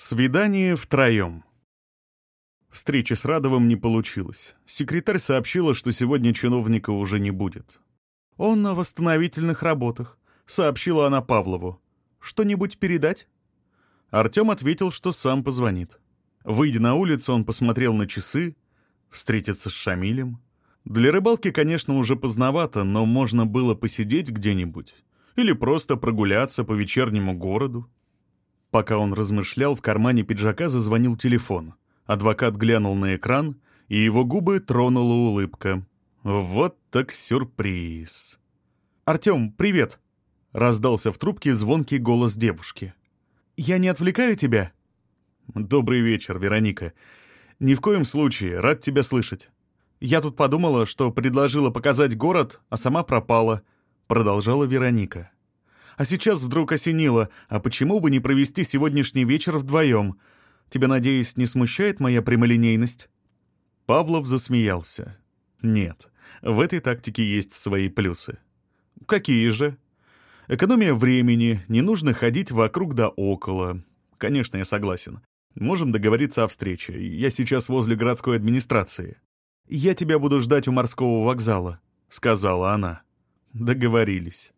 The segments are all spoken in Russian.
Свидание втроем. Встречи с Радовым не получилось. Секретарь сообщила, что сегодня чиновника уже не будет. «Он на восстановительных работах», — сообщила она Павлову. «Что-нибудь передать?» Артем ответил, что сам позвонит. Выйдя на улицу, он посмотрел на часы, встретиться с Шамилем. Для рыбалки, конечно, уже поздновато, но можно было посидеть где-нибудь или просто прогуляться по вечернему городу. Пока он размышлял, в кармане пиджака зазвонил телефон. Адвокат глянул на экран, и его губы тронула улыбка. Вот так сюрприз. «Артем, привет!» — раздался в трубке звонкий голос девушки. «Я не отвлекаю тебя?» «Добрый вечер, Вероника. Ни в коем случае, рад тебя слышать. Я тут подумала, что предложила показать город, а сама пропала», — продолжала Вероника. А сейчас вдруг осенило, а почему бы не провести сегодняшний вечер вдвоем? Тебя, надеюсь, не смущает моя прямолинейность?» Павлов засмеялся. «Нет, в этой тактике есть свои плюсы». «Какие же?» «Экономия времени, не нужно ходить вокруг да около. Конечно, я согласен. Можем договориться о встрече. Я сейчас возле городской администрации. Я тебя буду ждать у морского вокзала», — сказала она. Договорились.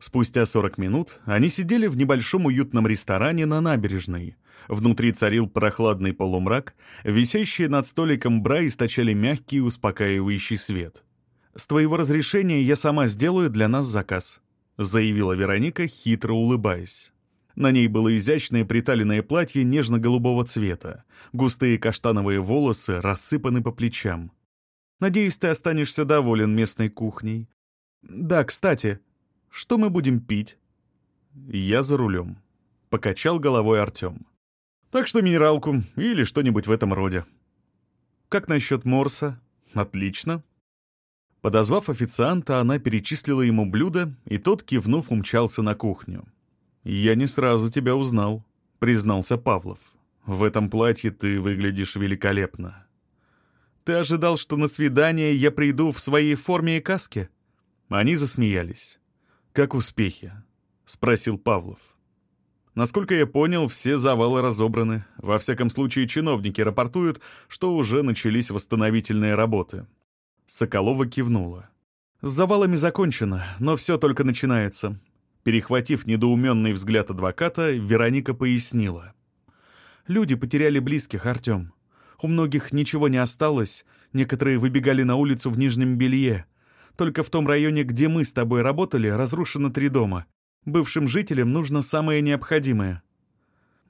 Спустя 40 минут они сидели в небольшом уютном ресторане на набережной. Внутри царил прохладный полумрак, висящие над столиком бра источали мягкий успокаивающий свет. «С твоего разрешения я сама сделаю для нас заказ», — заявила Вероника, хитро улыбаясь. На ней было изящное приталенное платье нежно-голубого цвета. Густые каштановые волосы рассыпаны по плечам. «Надеюсь, ты останешься доволен местной кухней». «Да, кстати», что мы будем пить?» «Я за рулем», — покачал головой Артем. «Так что минералку или что-нибудь в этом роде». «Как насчет морса?» «Отлично». Подозвав официанта, она перечислила ему блюдо, и тот, кивнув, умчался на кухню. «Я не сразу тебя узнал», — признался Павлов. «В этом платье ты выглядишь великолепно». «Ты ожидал, что на свидание я приду в своей форме и каске?» Они засмеялись. «Как успехи?» — спросил Павлов. Насколько я понял, все завалы разобраны. Во всяком случае, чиновники рапортуют, что уже начались восстановительные работы. Соколова кивнула. «С завалами закончено, но все только начинается». Перехватив недоуменный взгляд адвоката, Вероника пояснила. «Люди потеряли близких, Артем. У многих ничего не осталось, некоторые выбегали на улицу в нижнем белье. Только в том районе, где мы с тобой работали, разрушено три дома. Бывшим жителям нужно самое необходимое».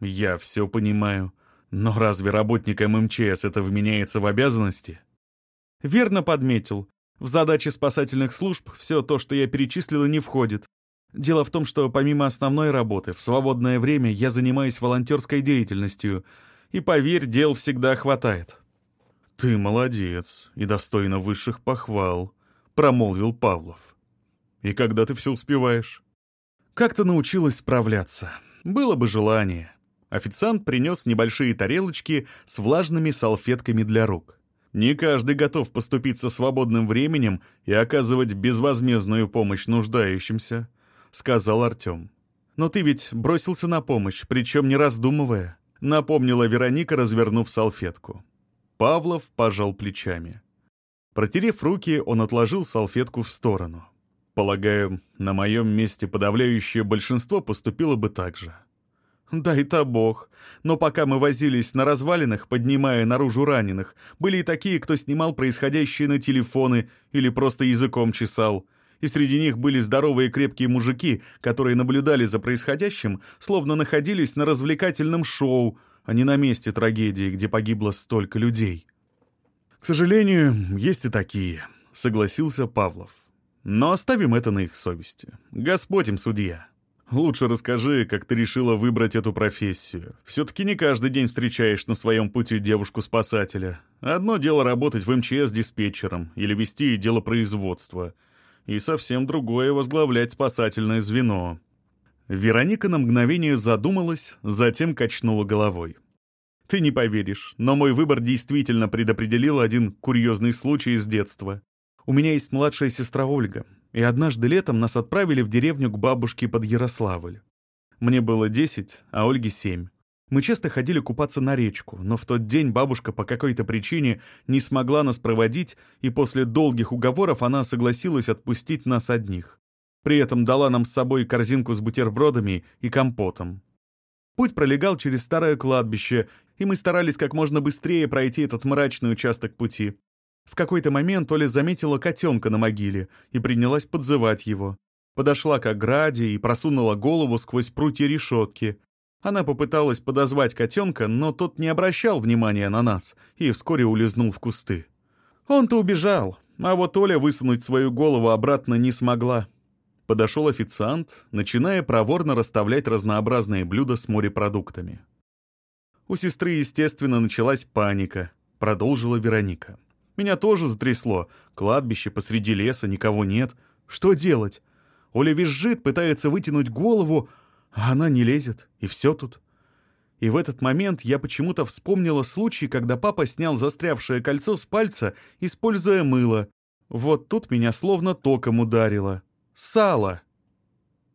«Я все понимаю. Но разве работникам МЧС это вменяется в обязанности?» «Верно подметил. В задачи спасательных служб все то, что я перечислила, не входит. Дело в том, что помимо основной работы, в свободное время я занимаюсь волонтерской деятельностью, и, поверь, дел всегда хватает». «Ты молодец и достойна высших похвал», — промолвил Павлов. «И когда ты все успеваешь?» «Как-то научилась справляться. Было бы желание». Официант принес небольшие тарелочки с влажными салфетками для рук. «Не каждый готов поступиться свободным временем и оказывать безвозмездную помощь нуждающимся», — сказал Артем. «Но ты ведь бросился на помощь, причем не раздумывая», — напомнила Вероника, развернув салфетку. Павлов пожал плечами. Протерев руки, он отложил салфетку в сторону. Полагаю, на моем месте подавляющее большинство поступило бы так же. Дай-то бог. Но пока мы возились на развалинах, поднимая наружу раненых, были и такие, кто снимал происходящее на телефоны или просто языком чесал. И среди них были здоровые крепкие мужики, которые наблюдали за происходящим, словно находились на развлекательном шоу, а не на месте трагедии, где погибло столько людей. «К сожалению, есть и такие», — согласился Павлов. «Но оставим это на их совести. Господь им судья. Лучше расскажи, как ты решила выбрать эту профессию. Все-таки не каждый день встречаешь на своем пути девушку-спасателя. Одно дело работать в МЧС диспетчером или вести дело производства, и совсем другое — возглавлять спасательное звено». Вероника на мгновение задумалась, затем качнула головой. Ты не поверишь, но мой выбор действительно предопределил один курьезный случай из детства. У меня есть младшая сестра Ольга, и однажды летом нас отправили в деревню к бабушке под Ярославль. Мне было 10, а Ольге 7. Мы часто ходили купаться на речку, но в тот день бабушка по какой-то причине не смогла нас проводить, и после долгих уговоров она согласилась отпустить нас одних. При этом дала нам с собой корзинку с бутербродами и компотом. Путь пролегал через старое кладбище, и мы старались как можно быстрее пройти этот мрачный участок пути. В какой-то момент Оля заметила котенка на могиле и принялась подзывать его. Подошла к ограде и просунула голову сквозь прутья решетки. Она попыталась подозвать котенка, но тот не обращал внимания на нас и вскоре улизнул в кусты. Он-то убежал, а вот Оля высунуть свою голову обратно не смогла. Подошел официант, начиная проворно расставлять разнообразные блюда с морепродуктами. У сестры, естественно, началась паника, продолжила Вероника. Меня тоже затрясло. Кладбище посреди леса, никого нет. Что делать? Оля визжит, пытается вытянуть голову, а она не лезет, и все тут. И в этот момент я почему-то вспомнила случай, когда папа снял застрявшее кольцо с пальца, используя мыло. Вот тут меня словно током ударило. Сало.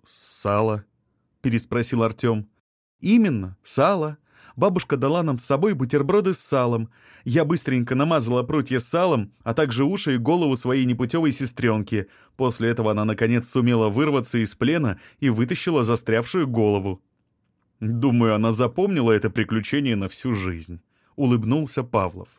«Сало?» — переспросил Артем. «Именно, сало. Бабушка дала нам с собой бутерброды с салом. Я быстренько намазала прутья салом, а также уши и голову своей непутевой сестренки. После этого она, наконец, сумела вырваться из плена и вытащила застрявшую голову. Думаю, она запомнила это приключение на всю жизнь. Улыбнулся Павлов.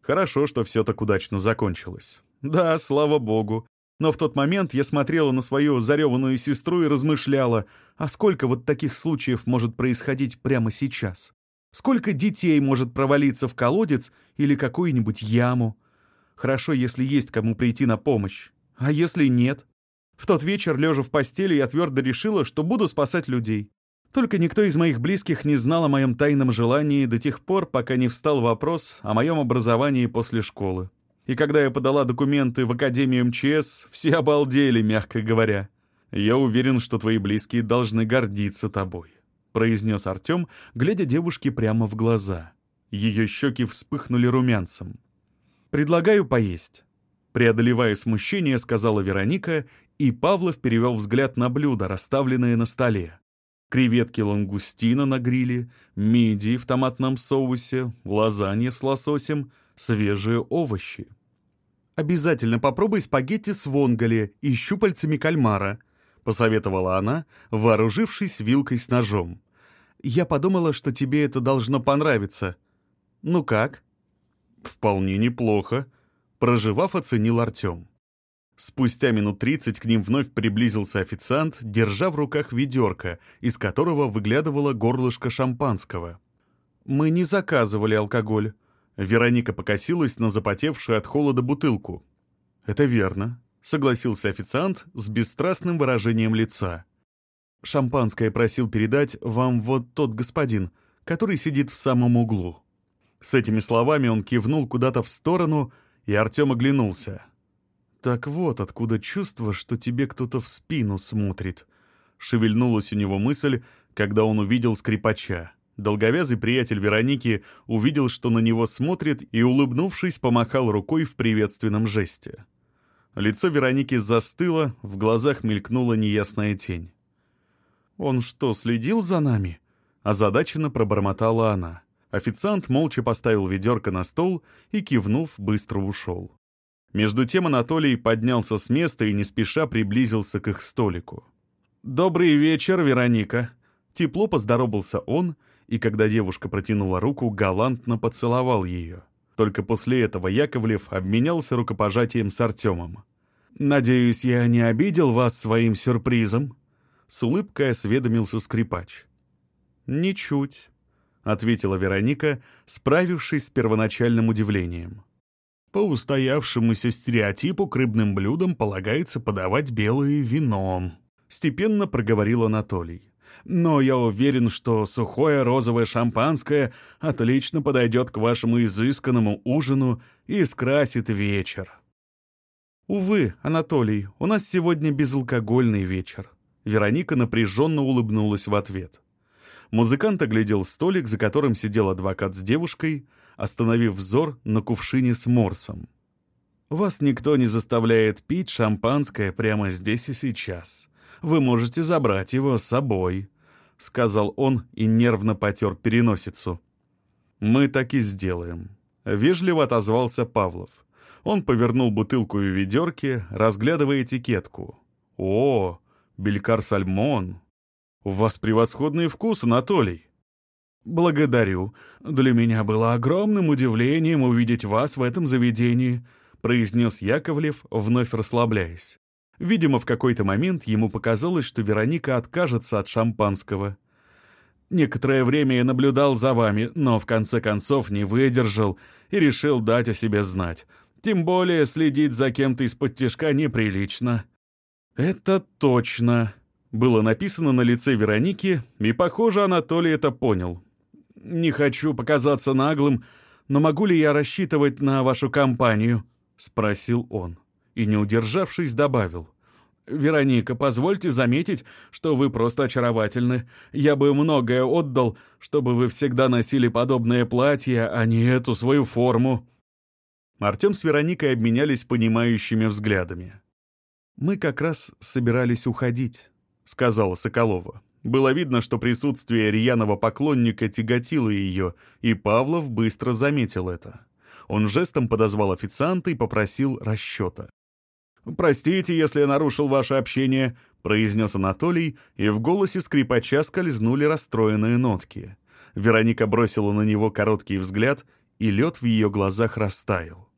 Хорошо, что все так удачно закончилось. Да, слава богу. Но в тот момент я смотрела на свою зареванную сестру и размышляла, а сколько вот таких случаев может происходить прямо сейчас? Сколько детей может провалиться в колодец или какую-нибудь яму? Хорошо, если есть кому прийти на помощь. А если нет? В тот вечер, лежа в постели, я твердо решила, что буду спасать людей. Только никто из моих близких не знал о моем тайном желании до тех пор, пока не встал вопрос о моем образовании после школы. И когда я подала документы в Академию МЧС, все обалдели, мягко говоря. Я уверен, что твои близкие должны гордиться тобой произнес Артем, глядя девушке прямо в глаза. Ее щеки вспыхнули румянцем. «Предлагаю поесть». Преодолевая смущение, сказала Вероника, и Павлов перевел взгляд на блюда, расставленные на столе. Креветки лангустина на гриле, мидии в томатном соусе, лазанья с лососем, свежие овощи. «Обязательно попробуй спагетти с вонголи и щупальцами кальмара», — посоветовала она, вооружившись вилкой с ножом. Я подумала, что тебе это должно понравиться. Ну как?» «Вполне неплохо», — проживав, оценил Артем. Спустя минут тридцать к ним вновь приблизился официант, держа в руках ведерко, из которого выглядывало горлышко шампанского. «Мы не заказывали алкоголь». Вероника покосилась на запотевшую от холода бутылку. «Это верно», — согласился официант с бесстрастным выражением лица. Шампанское просил передать вам вот тот господин, который сидит в самом углу». С этими словами он кивнул куда-то в сторону, и Артем оглянулся. «Так вот откуда чувство, что тебе кто-то в спину смотрит», — шевельнулась у него мысль, когда он увидел скрипача. Долговязый приятель Вероники увидел, что на него смотрит, и, улыбнувшись, помахал рукой в приветственном жесте. Лицо Вероники застыло, в глазах мелькнула неясная тень. «Он что, следил за нами?» Озадаченно пробормотала она. Официант молча поставил ведерко на стол и, кивнув, быстро ушел. Между тем Анатолий поднялся с места и не спеша приблизился к их столику. «Добрый вечер, Вероника!» Тепло поздоровался он, и когда девушка протянула руку, галантно поцеловал ее. Только после этого Яковлев обменялся рукопожатием с Артемом. «Надеюсь, я не обидел вас своим сюрпризом?» С улыбкой осведомился скрипач. «Ничуть», — ответила Вероника, справившись с первоначальным удивлением. «По устоявшемуся стереотипу к рыбным блюдам полагается подавать белое вино», — степенно проговорил Анатолий. «Но я уверен, что сухое розовое шампанское отлично подойдет к вашему изысканному ужину и скрасит вечер». «Увы, Анатолий, у нас сегодня безалкогольный вечер», Вероника напряженно улыбнулась в ответ. Музыкант оглядел столик, за которым сидел адвокат с девушкой, остановив взор на кувшине с морсом. «Вас никто не заставляет пить шампанское прямо здесь и сейчас. Вы можете забрать его с собой. — сказал он и нервно потер переносицу. «Мы так и сделаем», — вежливо отозвался Павлов. Он повернул бутылку в ведерке, разглядывая этикетку. «О, белькар сальмон! У вас превосходный вкус, Анатолий!» «Благодарю. Для меня было огромным удивлением увидеть вас в этом заведении», произнес Яковлев, вновь расслабляясь. Видимо, в какой-то момент ему показалось, что Вероника откажется от шампанского. Некоторое время я наблюдал за вами, но в конце концов не выдержал и решил дать о себе знать. Тем более следить за кем-то из-под тяжка неприлично. «Это точно», — было написано на лице Вероники, и, похоже, Анатолий это понял. «Не хочу показаться наглым, но могу ли я рассчитывать на вашу компанию?» — спросил он. И, не удержавшись, добавил. «Вероника, позвольте заметить, что вы просто очаровательны. Я бы многое отдал, чтобы вы всегда носили подобное платье, а не эту свою форму». Артем с Вероникой обменялись понимающими взглядами. «Мы как раз собирались уходить», — сказала Соколова. Было видно, что присутствие рьяного поклонника тяготило ее, и Павлов быстро заметил это. Он жестом подозвал официанта и попросил расчета. «Простите, если я нарушил ваше общение», — произнес Анатолий, и в голосе скрипача скользнули расстроенные нотки. Вероника бросила на него короткий взгляд, и лед в ее глазах растаял.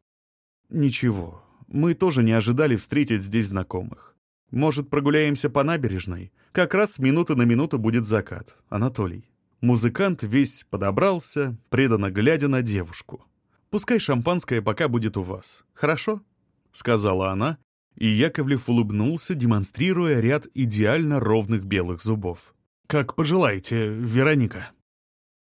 «Ничего, мы тоже не ожидали встретить здесь знакомых. Может, прогуляемся по набережной? Как раз с минуты на минуту будет закат. Анатолий». Музыкант весь подобрался, преданно глядя на девушку. «Пускай шампанское пока будет у вас. Хорошо?» — сказала она, и Яковлев улыбнулся, демонстрируя ряд идеально ровных белых зубов. «Как пожелаете, Вероника».